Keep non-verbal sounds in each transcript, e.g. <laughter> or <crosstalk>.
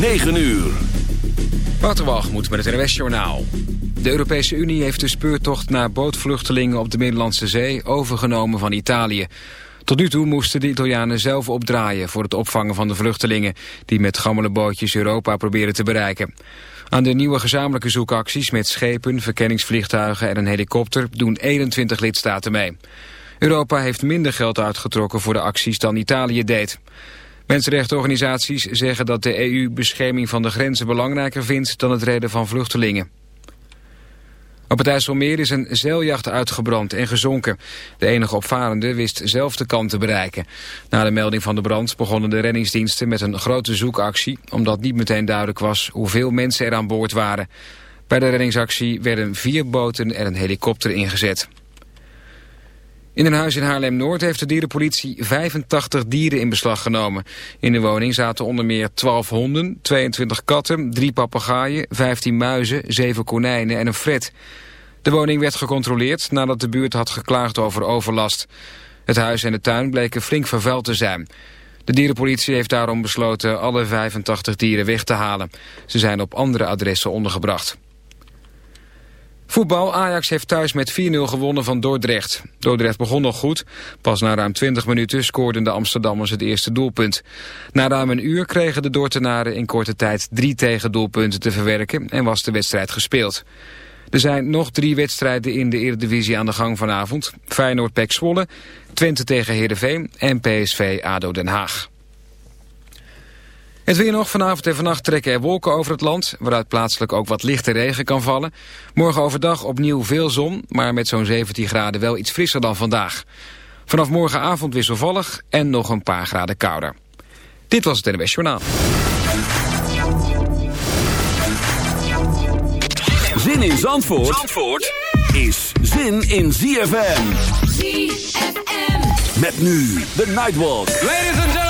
9 uur. Waterwalgemoed met het NWS Journaal. De Europese Unie heeft de speurtocht naar bootvluchtelingen op de Middellandse Zee overgenomen van Italië. Tot nu toe moesten de Italianen zelf opdraaien voor het opvangen van de vluchtelingen... die met gammele bootjes Europa proberen te bereiken. Aan de nieuwe gezamenlijke zoekacties met schepen, verkenningsvliegtuigen en een helikopter doen 21 lidstaten mee. Europa heeft minder geld uitgetrokken voor de acties dan Italië deed. Mensenrechtenorganisaties zeggen dat de EU bescherming van de grenzen belangrijker vindt dan het redden van vluchtelingen. Op het IJsselmeer is een zeiljacht uitgebrand en gezonken. De enige opvarende wist zelf de kant te bereiken. Na de melding van de brand begonnen de reddingsdiensten met een grote zoekactie... omdat niet meteen duidelijk was hoeveel mensen er aan boord waren. Bij de reddingsactie werden vier boten en een helikopter ingezet. In een huis in Haarlem-Noord heeft de dierenpolitie 85 dieren in beslag genomen. In de woning zaten onder meer 12 honden, 22 katten, 3 papegaaien, 15 muizen, 7 konijnen en een fret. De woning werd gecontroleerd nadat de buurt had geklaagd over overlast. Het huis en de tuin bleken flink vervuild te zijn. De dierenpolitie heeft daarom besloten alle 85 dieren weg te halen. Ze zijn op andere adressen ondergebracht. Voetbal. Ajax heeft thuis met 4-0 gewonnen van Dordrecht. Dordrecht begon nog goed. Pas na ruim 20 minuten scoorden de Amsterdammers het eerste doelpunt. Na ruim een uur kregen de Dordtenaren in korte tijd drie tegendoelpunten te verwerken en was de wedstrijd gespeeld. Er zijn nog drie wedstrijden in de Eredivisie aan de gang vanavond. Feyenoord-Pek Zwolle, Twente tegen Heerenveen en PSV-ADO Den Haag. Het weer nog. Vanavond en vannacht trekken er wolken over het land... waaruit plaatselijk ook wat lichte regen kan vallen. Morgen overdag opnieuw veel zon... maar met zo'n 17 graden wel iets frisser dan vandaag. Vanaf morgenavond wisselvallig en nog een paar graden kouder. Dit was het NWS Journaal. Zin in Zandvoort, Zandvoort is zin in ZFM. ZFM. Met nu de Nightwalk. Ladies and gentlemen.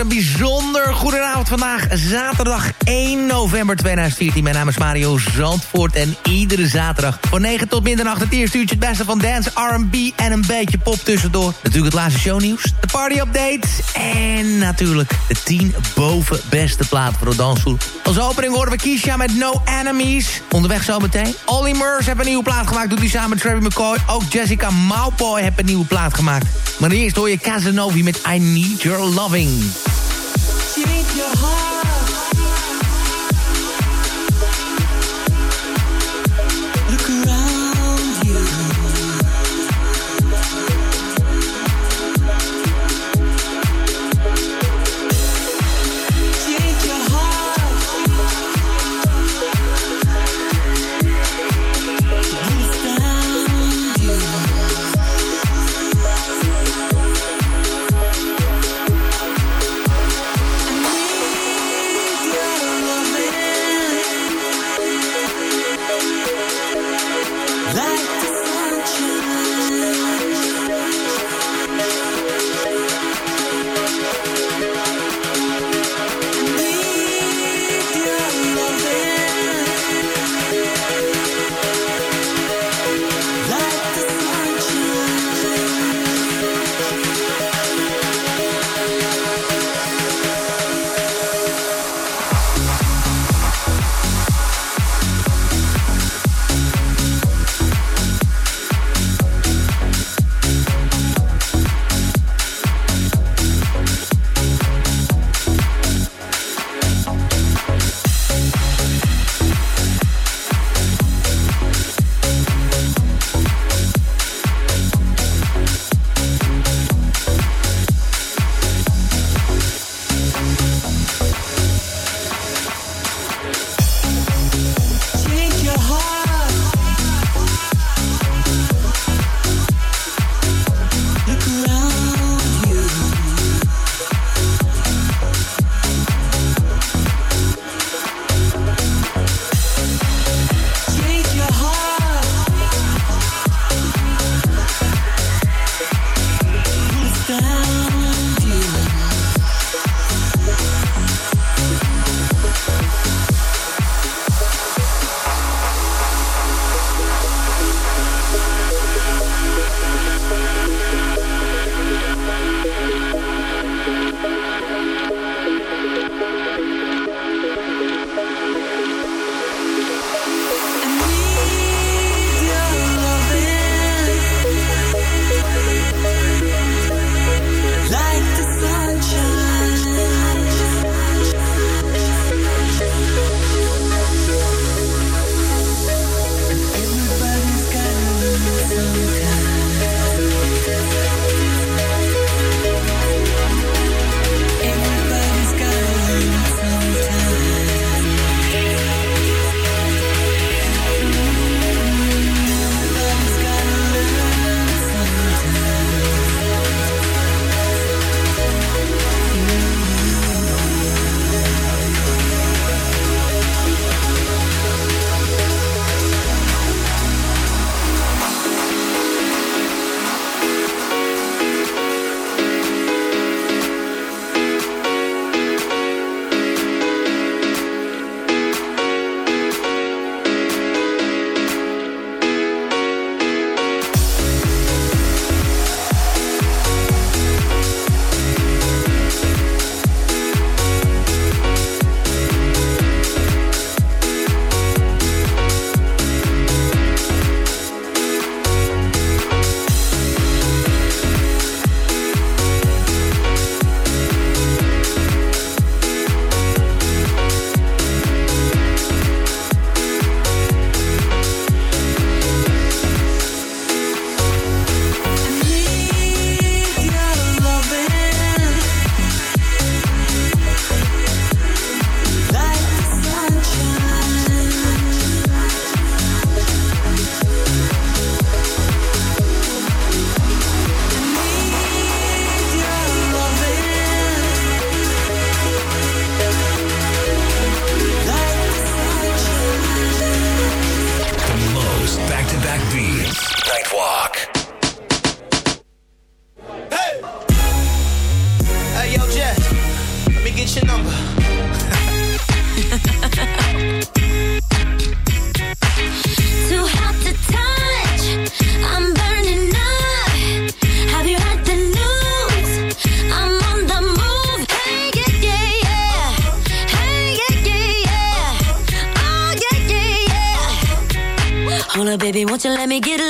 Een bijzonder goedenavond vandaag, zaterdag 1 november 2014. Mijn naam is Mario Zandvoort en iedere zaterdag van 9 tot middernacht... het eerste uurtje het beste van dance, R&B en een beetje pop tussendoor. Natuurlijk het laatste shownieuws, de party-update... en natuurlijk de 10 boven beste platen voor de dansvoer. Als opening horen we Keisha met No Enemies. Onderweg zometeen. Olly Murs heeft een nieuwe plaat gemaakt, doet hij samen met Travis McCoy. Ook Jessica Maupoy heeft een nieuwe plaat gemaakt. Maar eerst hoor je Casanovi met I Need Your Loving. Your heart Let me get a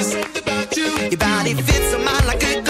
There's something about you. Your body fits a mind like a glove.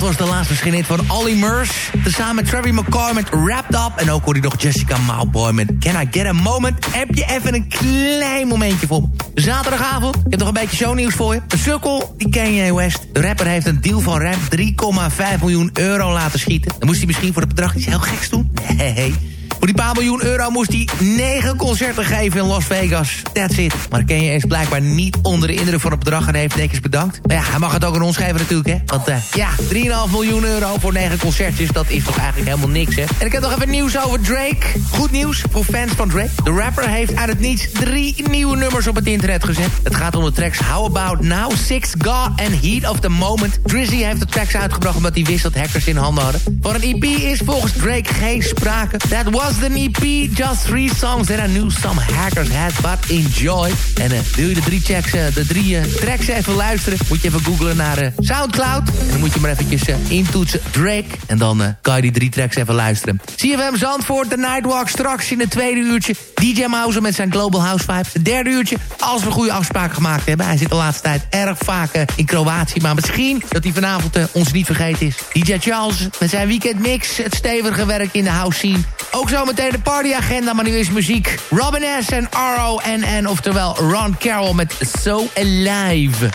Dat was de laatste verschijning van Olly Murs. Tezamen met Travis McCoy met Wrapped Up. En ook hoor je nog Jessica Mauboy met Can I Get A Moment. Heb je even een klein momentje voor. Zaterdagavond, ik heb nog een beetje shownieuws voor je. Een sukkel, die Kanye West. De rapper heeft een deal van rap 3,5 miljoen euro laten schieten. Dan moest hij misschien voor het bedrag iets heel geks doen. <laughs> Nee. Voor die paar miljoen euro moest hij negen concerten geven in Las Vegas. That's it. Maar Kanye is blijkbaar niet onder de indruk van het bedrag en heeft netjes bedankt. Maar ja, hij mag het ook aan ons geven natuurlijk, hè. Want eh, ja, 3,5 miljoen euro voor negen concertjes, dat is toch eigenlijk helemaal niks, hè. En ik heb nog even nieuws over Drake. Goed nieuws voor fans van Drake. De rapper heeft uit het niets drie nieuwe nummers op het internet gezet. Het gaat om de tracks How About Now, Six God en Heat of the Moment. Drizzy heeft de tracks uitgebracht omdat hij wist dat hackers in handen hadden. Van een EP is volgens Drake geen sprake. That was the EP, just three songs that I knew some hackers had, but enjoy. En eh, wil je de drie, tracks, eh, de eh, tracks even luisteren, moet je even googlen naar Soundcloud. En dan moet je maar eventjes intoetsen Drake. En dan kan je die drie tracks even luisteren. CFM Zandvoort, de Nightwalk, straks in het tweede uurtje. DJ Mouse met zijn Global House Vibes. Het derde uurtje, als we goede afspraken gemaakt hebben. Hij zit de laatste tijd erg vaak eh, in Kroatië. Maar misschien dat hij vanavond eh, ons niet vergeten is. DJ Charles met zijn weekendmix. Het stevige werk in de house scene. Ook zometeen de partyagenda, maar nu is muziek. Robin S. en R.O.N.N. Oftewel Ron Carroll met So Alive.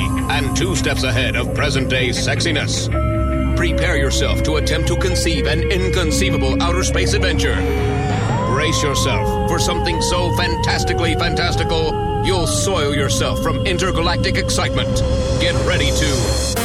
and two steps ahead of present day sexiness. Prepare yourself to attempt to conceive an inconceivable outer space adventure. Brace yourself for something so fantastically fantastical, you'll soil yourself from intergalactic excitement. Get ready to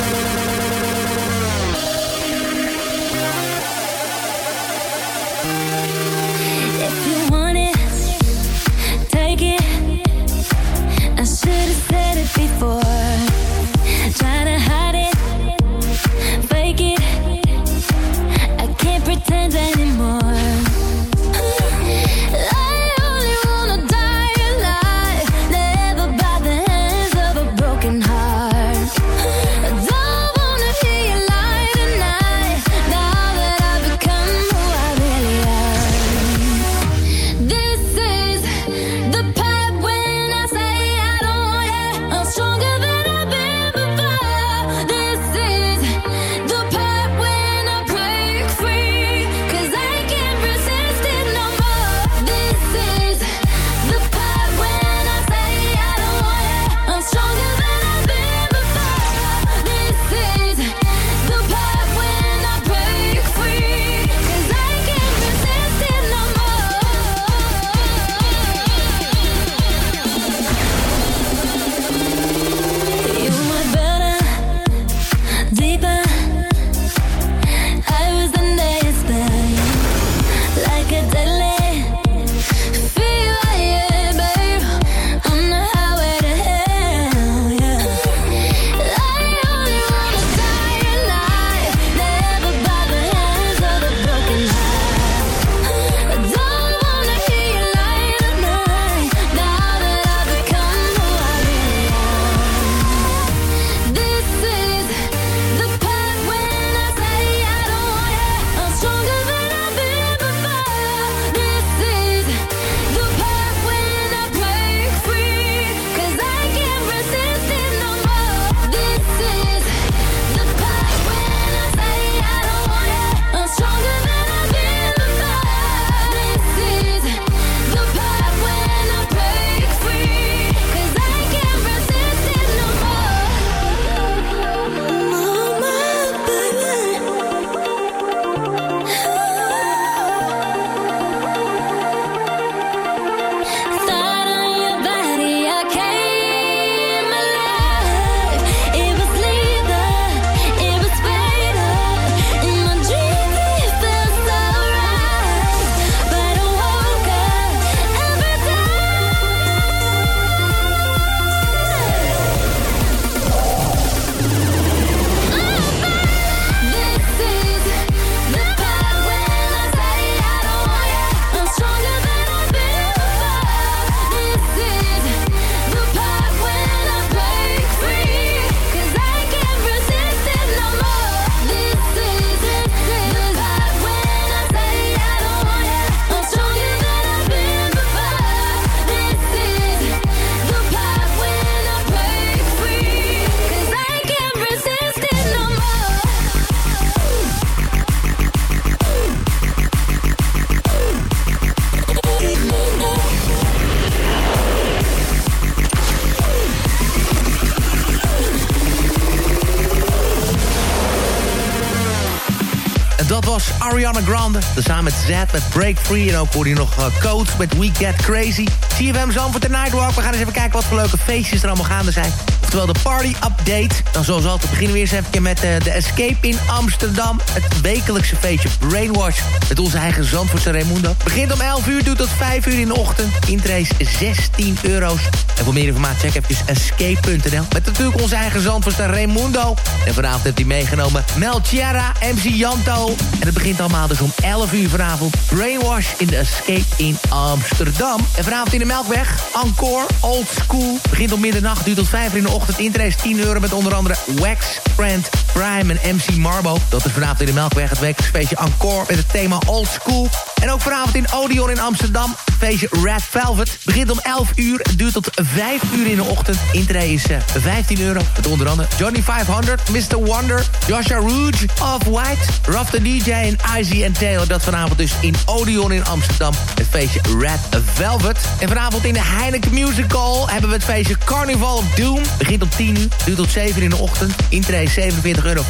Samen met Z met Break Free. En ook hoor je nog uh, Codes met We Get Crazy. CFM Zandvoort de Nightwalk. We gaan eens even kijken wat voor leuke feestjes er allemaal gaande zijn. Oftewel de party update. Dan zoals altijd beginnen we eerst even met uh, de Escape in Amsterdam. Het wekelijkse feestje Brainwash. Met onze eigen Zandvoortse Raimundo. Begint om 11 uur, doet tot 5 uur in de ochtend. Intrace 16 euro's. En voor meer informatie check even escape.nl. Met natuurlijk onze eigen Zandvoortse Raimundo. En vanavond heeft hij meegenomen Mel Tierra, MC Janto. En het begint allemaal dus om 11 uur vanavond. Brainwash in de Escape in Amsterdam. En vanavond in de Melkweg. Encore, Old School. Begint om middernacht, duurt tot 5 uur in de ochtend. Intrace 10 euro met onder andere Wax, Friend, Prime en MC Marbo. Dat is vanavond in de Melkweg het wekelijks feestje Encore met het thema Old School. En ook vanavond in Odeon in Amsterdam. Feestje Red Velvet. Begint om 11 uur, duurt tot 5 uur in de ochtend. Intree is uh, 15 euro. Met onder andere Johnny 500, Mr. Wonder, Joshua Rouge, Off-White, Ruff the DJ en Izzy en Taylor. Dat vanavond dus in Odeon in Amsterdam. Het feestje Red Velvet. En vanavond in de Heineken Musical hebben we het feestje Carnival of Doom. Begint om 10 uur, duurt tot 7 uur in de ochtend. Intree is 47,50 euro.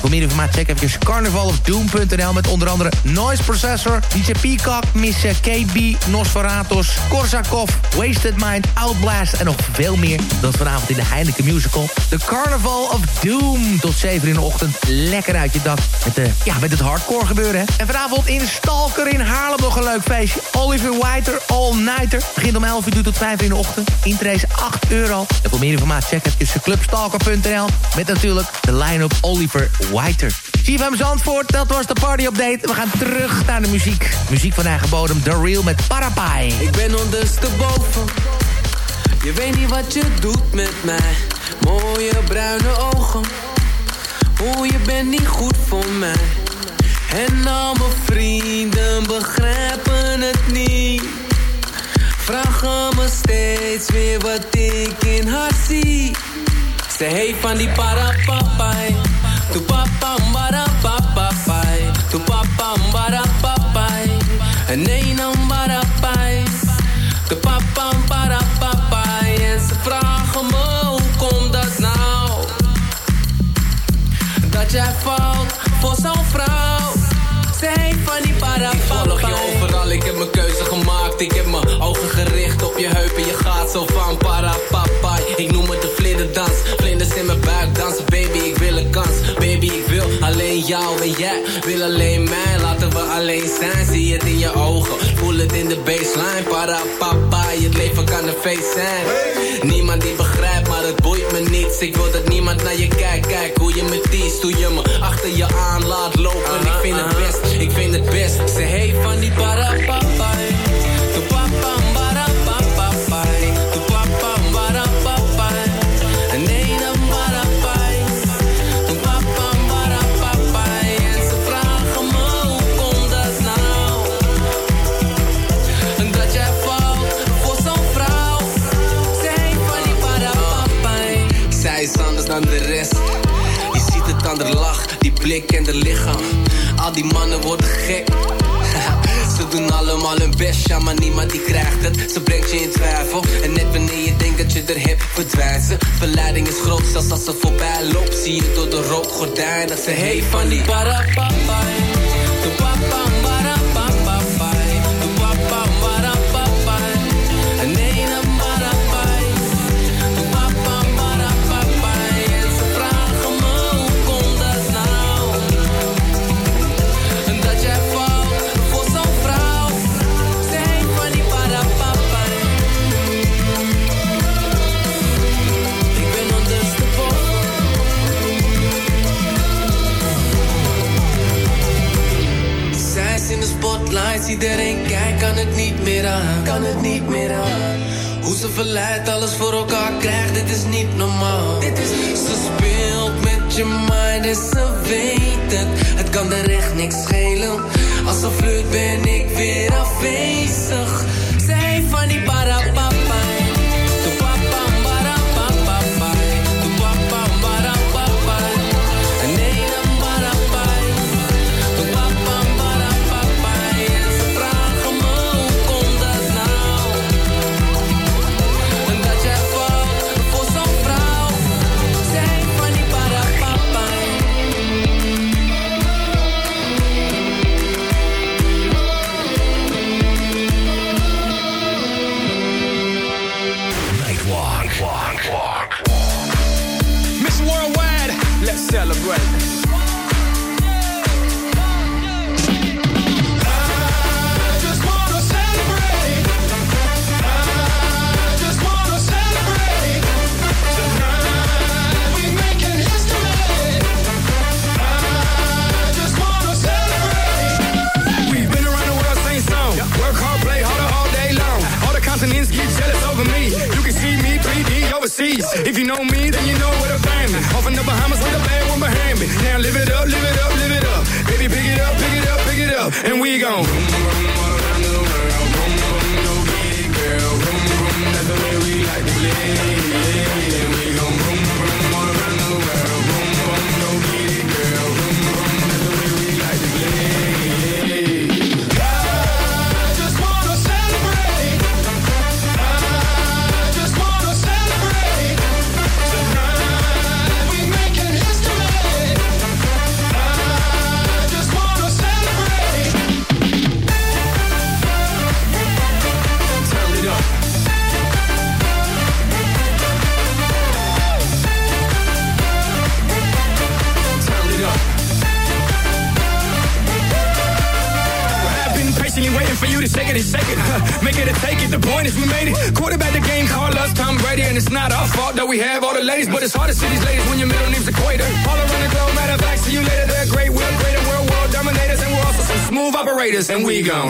Voor meer informatie check even carnivalofdoom.nl met onder andere Noise Processor, DJ Peacock, Miss KB, Nosferatos, Korsakov, Wasted Mind, Outblast en nog veel meer. Dat vanavond in de Heineken Musical. The Carnival of Doom. Tot 7 uur in de ochtend. Lekker uit je dak. Met, uh, ja, met het hardcore gebeuren. Hè? En vanavond in Stalker in Haarlem nog een leuk feestje. Oliver Whiter, All Nighter. Begint om 11 uur, tot 5 uur in de ochtend. Intrace 8 euro. En voor meer informatie check even clubstalker.nl. Met natuurlijk de line-up Oliver Whiter. CFM Zandvoort, dat was de party update. We gaan terug naar de muziek. Muziek van eigen bodem, The Real met Parapai. Ik ben ondersteboven. Je weet niet wat je doet met mij. Mooie bruine ogen. Hoe je bent niet goed voor mij. En al mijn vrienden begrijpen het niet. Vragen me steeds weer wat ik in haar zie. Ze heeft van die parapapai. Tu papa mbara papai. Tu papa mbara papai. Nee, mbara pai. Tu papa mbara papai. En ze vragen me hoe komt dat nou? Dat jij valt voor zo'n vrouw. Heeft van die parapapai. Ik volg je overal, ik heb mijn keuze gemaakt. Ik heb mijn ogen gericht op je heupen. Je gaat zo van parapapai. Ik noem het de vlinderdans. Vlinders in mijn buik dansen, baby, ik wil een kans. Baby, ik wil jou en jij wil alleen mij. Laten we alleen zijn, zie het in je ogen. Voel het in de baseline. Parapapai, het leven kan een feest zijn. Niemand die begrijpt, maar het boeit me niets. Ik wil dat niemand naar je kijkt. Kijk hoe je me teest, hoe je me achter je aan laat lopen. Ik vind het best, ik vind het best. Ze heeft van die parapapai. Tu papa mbara papai. Blik en de lichaam. Al die mannen worden gek. <laughs> Ze doen allemaal hun best, ja, maar niemand die krijgt het. Ze brengt je in twijfel. En net wanneer je denkt dat je er hebt, verdwijnt ze. Verleiding is groot, zelfs als ze voorbij loopt. Zie je door de rookgordijn dat ze heeft van die parapapai. Tu papa spotlights, iedereen kijkt, kan het niet meer aan. Kan het niet meer aan. Hoe ze verleidt, alles voor elkaar krijgt, dit is niet normaal. Dit is niet ze speelt met je mind en ze weet het. Het kan er echt niks schelen. Als ze flirt ben ik weer afwezig. Heeft van die parapapai. Overseas. If you know me, then you know to find me. Off in the Bahamas with a bad one behind me. Now live it up, live it up, live it up. Baby, pick it up, pick it up, pick it up. And we gon' like to play. We gon' boom, boom, it's hard to see these ladies when your middle name's Equator. All around the globe, matter of fact, see you later. They're great, we're greater, we're world dominators, and we're also some smooth operators, and we gon'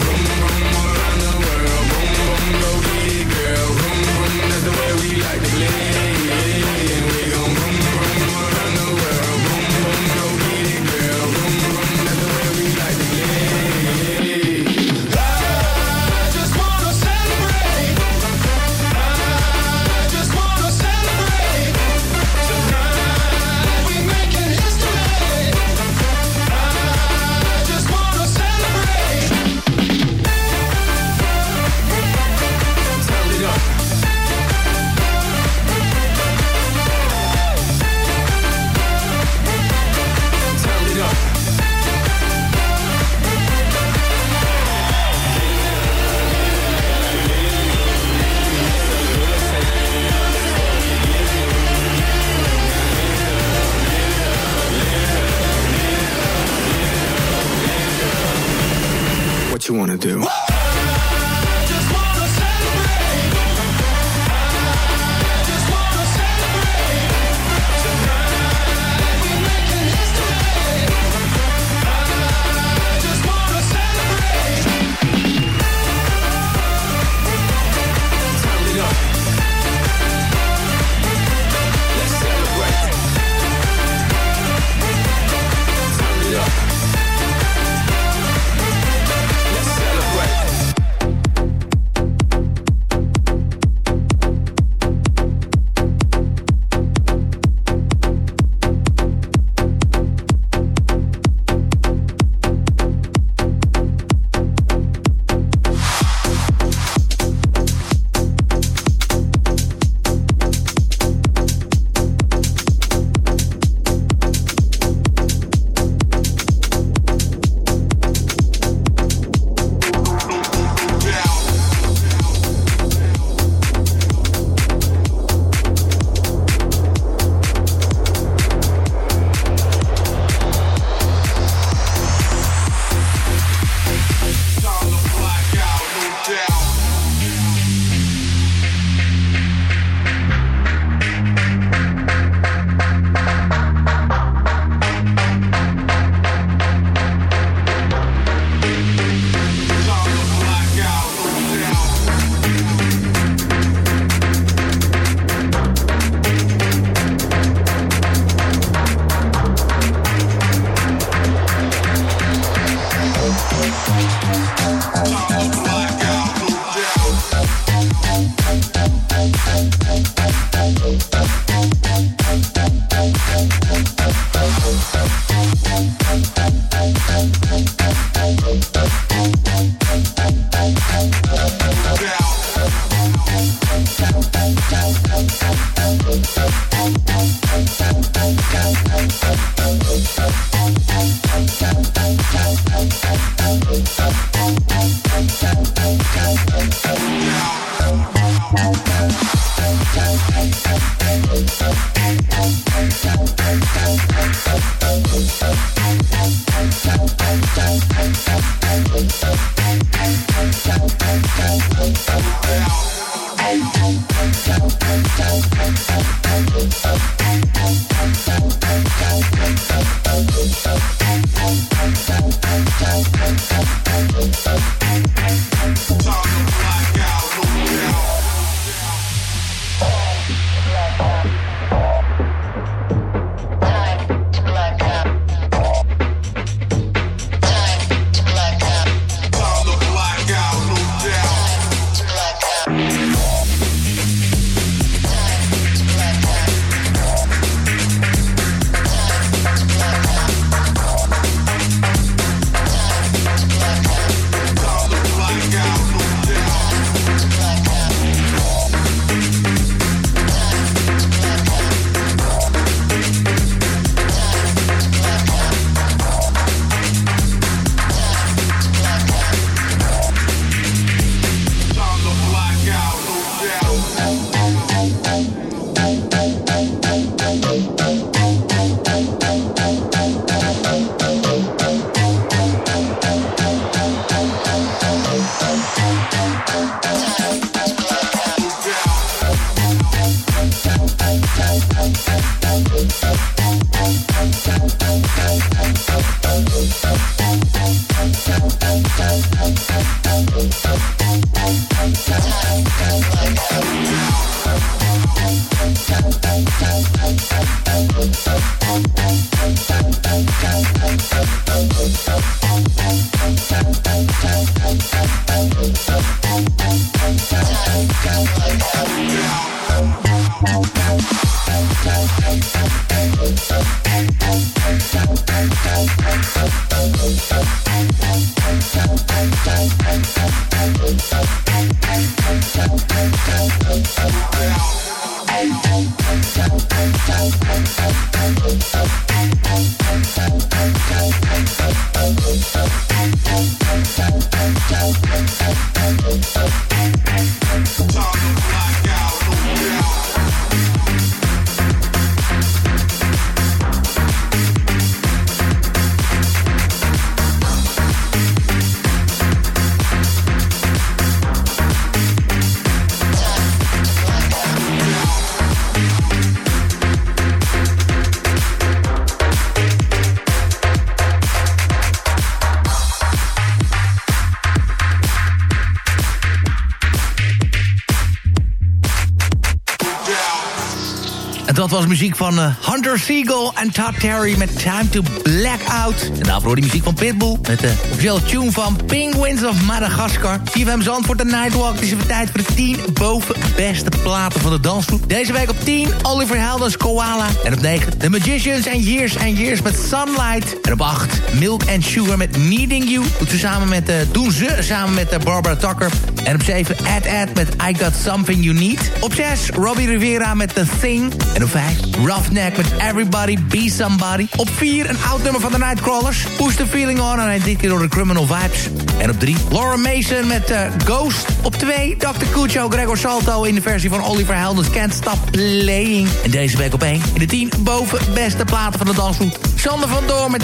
was muziek van eh, Hunter Siegel en Todd Terry met Time to Black Out. En daarvoor muziek van Pitbull met de officiële tune van Penguins of Madagascar. CFM Zandvoort de Nightwalk. Het is even tijd voor de 10 boven beste platen van de dansgroep. Deze week op 10 Oliver Heldens Koala. En op 9 The Magicians and Years and Years met Sunlight. En op 8 Milk and Sugar met Needing You. Doet ze samen met, uh, doen ze samen met uh, Barbara Tucker. En op 7 Ad Ad met I Got Something You Need. Op 6 Robbie Rivera met The Thing. En op 5 Roughneck met Everybody Be Somebody. Op 4 een oud nummer van de Nightcrawlers. Push the Feeling On. En dit keer door de Criminal Vibes. En op 3 Laura Mason met uh, Ghost. Op 2 Dr. Cucho Gregor Salto in de versie van Oliver Heldens Can't Stop Playing. En deze week op 1 in de 10 boven beste platen van de dansgroep. Sander van Door met.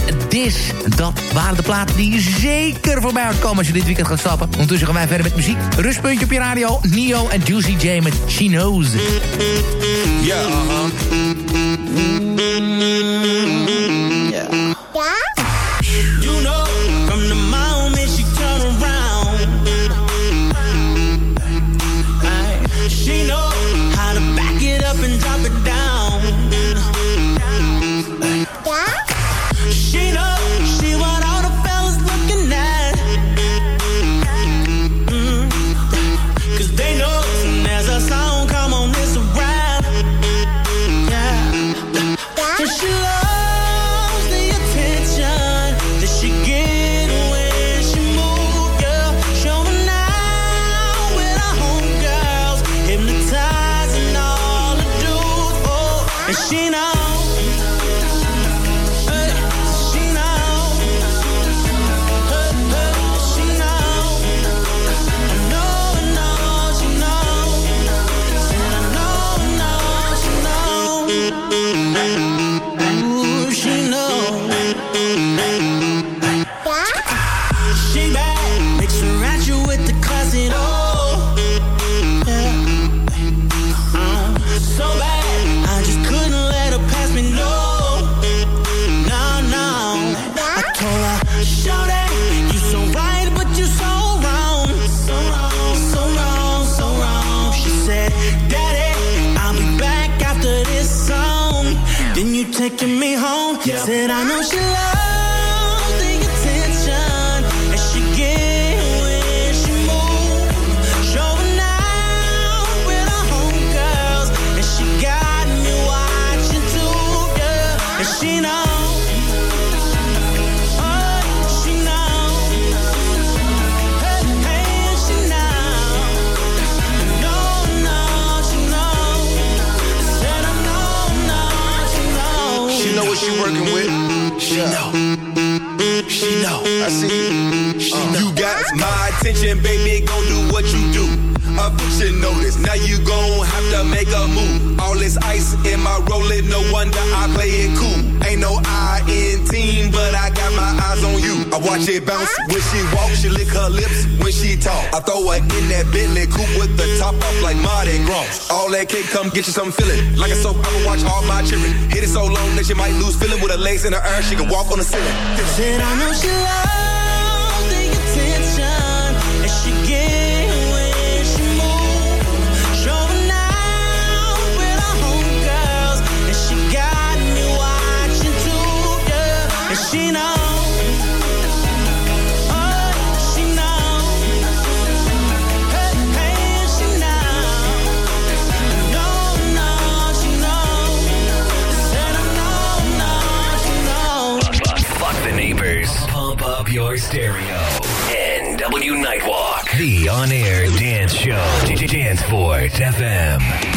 En dat waren de platen die zeker voorbij komen als je dit weekend gaat stappen. Ondertussen gaan wij verder met muziek. Rustpuntje op je radio. Neo en Juicy J met She Knows. Ja, You taking me home? Said I know she loves working mm-hmm. with. She know. She know. I see. She uh. know. You got my attention, baby, go do what you do. A picture notice, now you gon' have to make a move. All this ice in my rolling, no wonder I play it cool. Ain't no I in team, but I got my eyes on you. I watch it bounce when she walk, she lick her lips when she talk. I throw her in that Bentley coupe with the top off like Mardi Gras. All that cake come get you some feeling. Like a soap, I'ma watch all my children. Hit it so long that you might lose feeling with her legs in the air. She can walk on the ceiling. Said I know she loves Fuck the neighbors. Pump up your stereo. NW Nightwalk. The on air dance show. Danceport FM.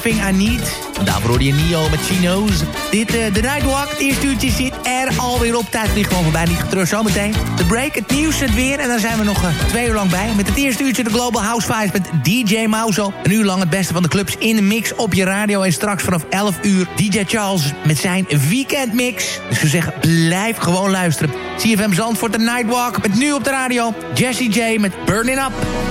Ving I Need. Daar daarvoor je Nio met Chino's. Dit, uh, de Nightwalk, het eerste uurtje zit er alweer op. Tijd ligt gewoon voorbij, niet getreurd. Zometeen de break, het nieuws, het weer. En daar zijn we nog eh, twee uur lang bij. Met het eerste uurtje de Global House Vibes met DJ Mauzo. Een uur lang het beste van de clubs in de mix op je radio. En straks vanaf 11 uur DJ Charles met zijn weekendmix. Dus we zeggen, blijf gewoon luisteren. CFM Zandvoort, de Nightwalk met nu op de radio. Jesse J met Burning Up.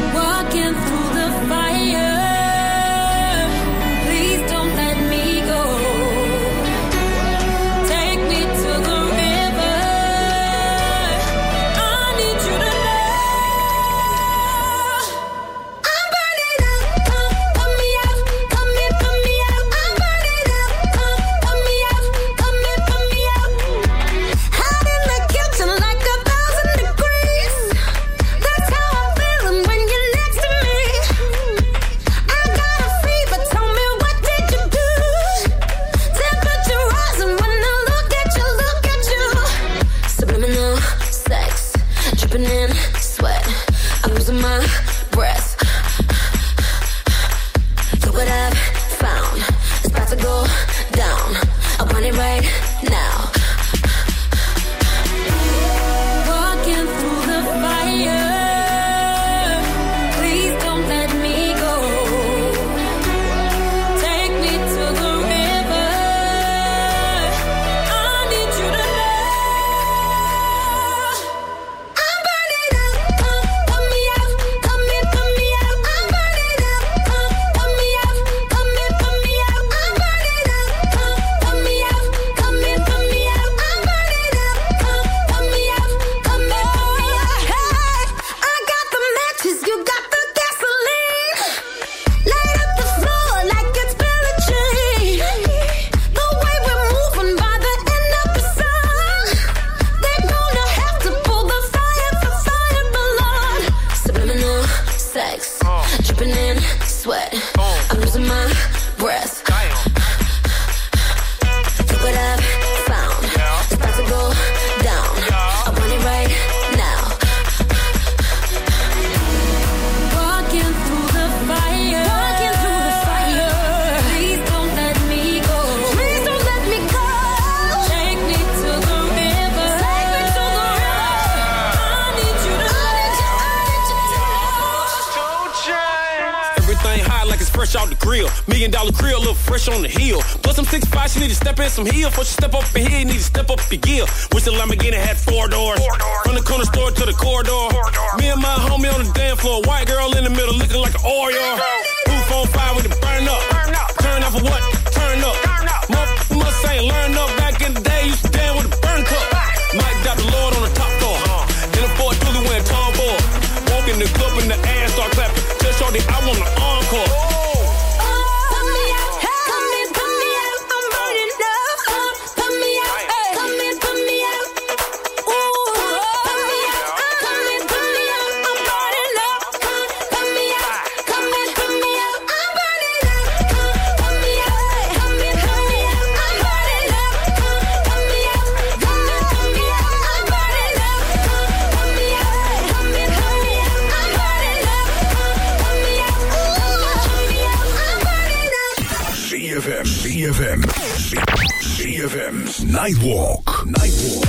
Nightwalk. Nightwalk.